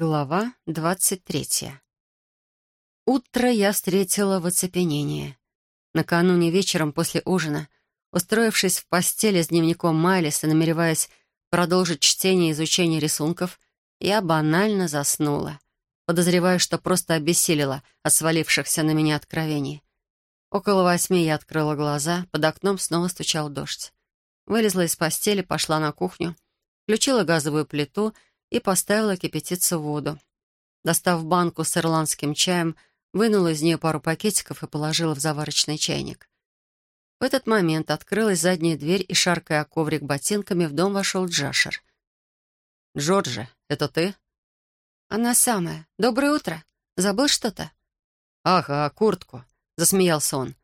Глава двадцать третья. Утро я встретила в оцепенении. Накануне вечером после ужина, устроившись в постели с дневником Майлиса, намереваясь продолжить чтение и изучение рисунков, я банально заснула, подозревая, что просто обессилила от свалившихся на меня откровений. Около восьми я открыла глаза, под окном снова стучал дождь. Вылезла из постели, пошла на кухню, включила газовую плиту — и поставила кипятиться воду. Достав банку с ирландским чаем, вынула из нее пару пакетиков и положила в заварочный чайник. В этот момент открылась задняя дверь, и, шаркая коврик ботинками, в дом вошел Джашер. «Джорджи, это ты?» «Она самая. Доброе утро. Забыл что-то?» «Ага, куртку», — засмеялся он.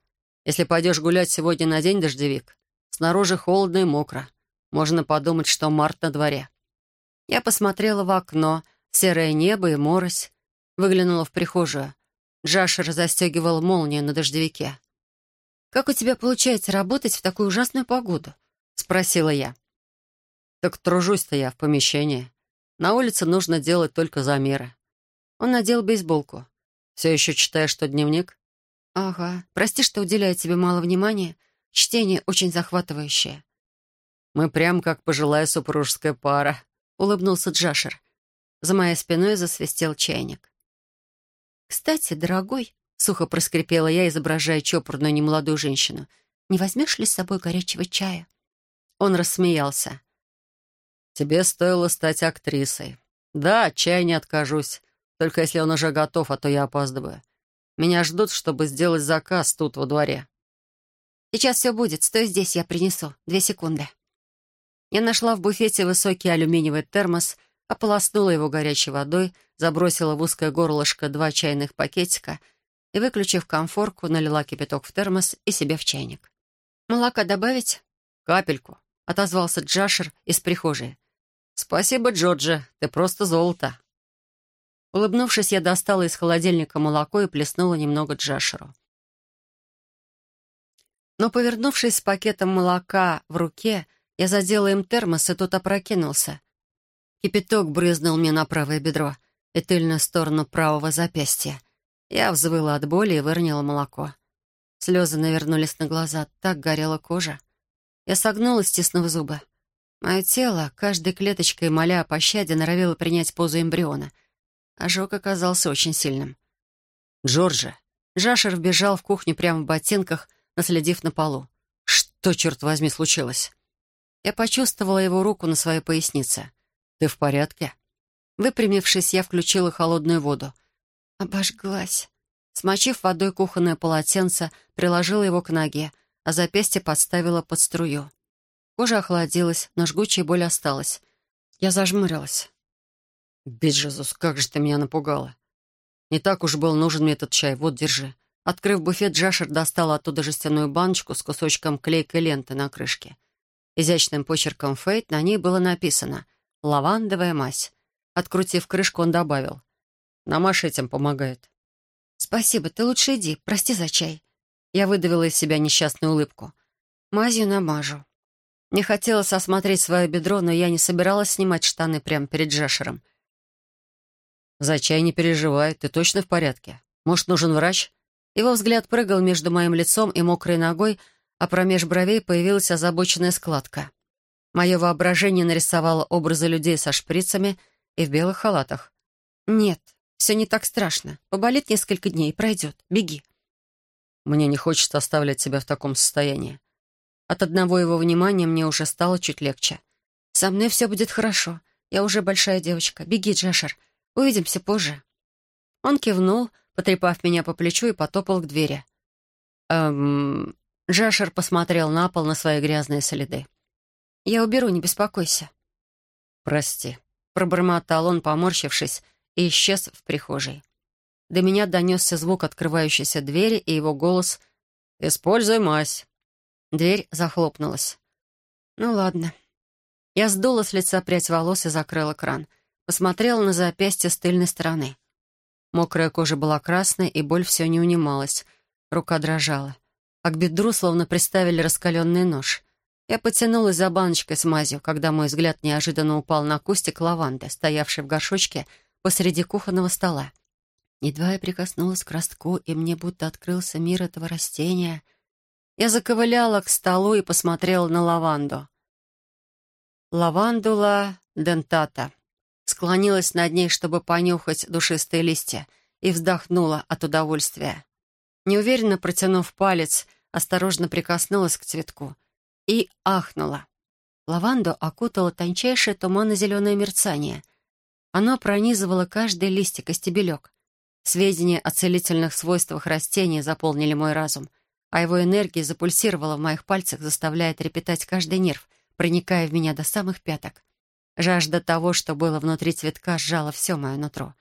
«Если пойдешь гулять сегодня на день дождевик, снаружи холодно и мокро. Можно подумать, что март на дворе». Я посмотрела в окно, серое небо и морось. Выглянула в прихожую. Джашер застегивал молнию на дождевике. «Как у тебя получается работать в такую ужасную погоду?» — спросила я. «Так тружусь-то я в помещении. На улице нужно делать только замеры». Он надел бейсболку. «Все еще читаешь, что дневник?» «Ага. Прости, что уделяю тебе мало внимания. Чтение очень захватывающее». «Мы прям как пожилая супружеская пара», — улыбнулся Джашер. За моей спиной засвистел чайник. «Кстати, дорогой», — сухо проскрипела я, изображая чопорную немолодую женщину, «не возьмешь ли с собой горячего чая?» Он рассмеялся. «Тебе стоило стать актрисой. Да, чай не откажусь, только если он уже готов, а то я опаздываю. Меня ждут, чтобы сделать заказ тут, во дворе». «Сейчас все будет. Стой здесь, я принесу. Две секунды». Я нашла в буфете высокий алюминиевый термос, ополоснула его горячей водой, забросила в узкое горлышко два чайных пакетика и, выключив конфорку, налила кипяток в термос и себе в чайник. «Молока добавить?» «Капельку», — отозвался Джашер из прихожей. «Спасибо, Джорджи, ты просто золото». Улыбнувшись, я достала из холодильника молоко и плеснула немного Джашеру. Но, повернувшись с пакетом молока в руке, я задела им термос, и тот опрокинулся. Кипяток брызнул мне на правое бедро и тыльную сторону правого запястья. Я взвыла от боли и выронила молоко. Слезы навернулись на глаза, так горела кожа. Я согнулась, стиснув зубы. Мое тело, каждой клеточкой моля о пощаде, норовило принять позу эмбриона. Ожог оказался очень сильным. «Джорджи!» Жашер вбежал в кухню прямо в ботинках, наследив на полу. «Что, черт возьми, случилось?» Я почувствовала его руку на своей пояснице. «Ты в порядке?» Выпрямившись, я включила холодную воду. Обожглась. Смочив водой кухонное полотенце, приложила его к ноге, а запястье подставила под струю. Кожа охладилась, но жгучая боль осталась. Я зажмурилась. «Беджезус, как же ты меня напугала! Не так уж был нужен мне этот чай, вот, держи». Открыв буфет, Джашер достал оттуда жестяную баночку с кусочком клейкой ленты на крышке. Изящным почерком Фейт на ней было написано «Лавандовая мазь». Открутив крышку, он добавил «Намаш этим помогает». «Спасибо, ты лучше иди, прости за чай». Я выдавила из себя несчастную улыбку. «Мазью намажу». Не хотелось осмотреть свое бедро, но я не собиралась снимать штаны прямо перед Джашером. «За чай не переживай, ты точно в порядке? Может, нужен врач?» Его взгляд прыгал между моим лицом и мокрой ногой, а промеж бровей появилась озабоченная складка. Мое воображение нарисовало образы людей со шприцами и в белых халатах. «Нет, все не так страшно. Поболит несколько дней, пройдет. Беги». «Мне не хочется оставлять себя в таком состоянии». От одного его внимания мне уже стало чуть легче. «Со мной все будет хорошо. Я уже большая девочка. Беги, Джашер. Увидимся позже». Он кивнул, потрепав меня по плечу и потопал к двери. «Эм, Джашер посмотрел на пол на свои грязные следы. «Я уберу, не беспокойся». «Прости», — пробормотал он, поморщившись, и исчез в прихожей. До меня донесся звук открывающейся двери и его голос «Используй мазь». Дверь захлопнулась. «Ну ладно». Я сдула с лица прядь волос и закрыла кран. Посмотрела на запястье с тыльной стороны. Мокрая кожа была красной, и боль все не унималась. Рука дрожала а к бедру словно приставили раскаленный нож. Я потянулась за баночкой с мазью, когда мой взгляд неожиданно упал на кустик лаванды, стоявший в горшочке посреди кухонного стола. Едва я прикоснулась к ростку, и мне будто открылся мир этого растения. Я заковыляла к столу и посмотрела на лаванду. Лавандула дентата. Склонилась над ней, чтобы понюхать душистые листья, и вздохнула от удовольствия. Неуверенно протянув палец, осторожно прикоснулась к цветку и ахнула. Лаванду окутало тончайшее туманно-зеленое мерцание. Оно пронизывало каждый листик и стебелек. Сведения о целительных свойствах растения заполнили мой разум, а его энергия запульсировала в моих пальцах, заставляя трепетать каждый нерв, проникая в меня до самых пяток. Жажда того, что было внутри цветка, сжала все мое нутро.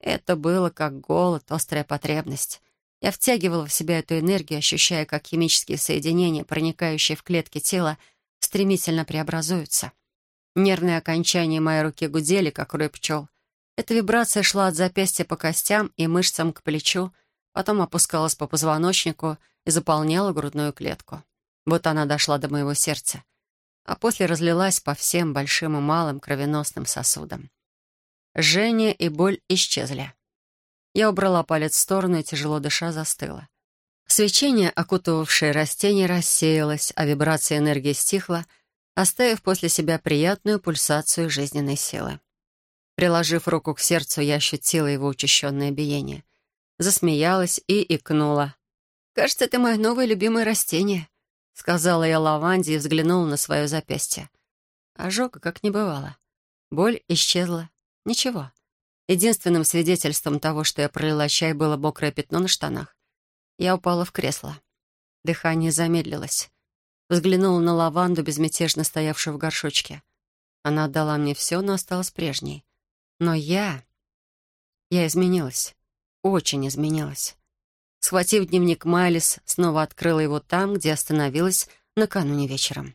Это было как голод, острая потребность. Я втягивала в себя эту энергию, ощущая, как химические соединения, проникающие в клетки тела, стремительно преобразуются. Нервные окончания моей руки гудели, как рой пчел. Эта вибрация шла от запястья по костям и мышцам к плечу, потом опускалась по позвоночнику и заполняла грудную клетку. Вот она дошла до моего сердца, а после разлилась по всем большим и малым кровеносным сосудам. Жжение и боль исчезли. Я убрала палец в сторону и, тяжело дыша, застыла. Свечение, окутывавшее растение, рассеялось, а вибрация энергии стихла, оставив после себя приятную пульсацию жизненной силы. Приложив руку к сердцу, я ощутила его учащенное биение. Засмеялась и икнула. «Кажется, это мое новое любимое растение», — сказала я лаванде и взглянула на свое запястье. Ожога как не бывало. Боль исчезла. Ничего. Единственным свидетельством того, что я пролила чай, было мокрое пятно на штанах. Я упала в кресло. Дыхание замедлилось. Взглянула на лаванду, безмятежно стоявшую в горшочке. Она отдала мне все, но осталась прежней. Но я... Я изменилась. Очень изменилась. Схватив дневник Майлис, снова открыла его там, где остановилась накануне вечером.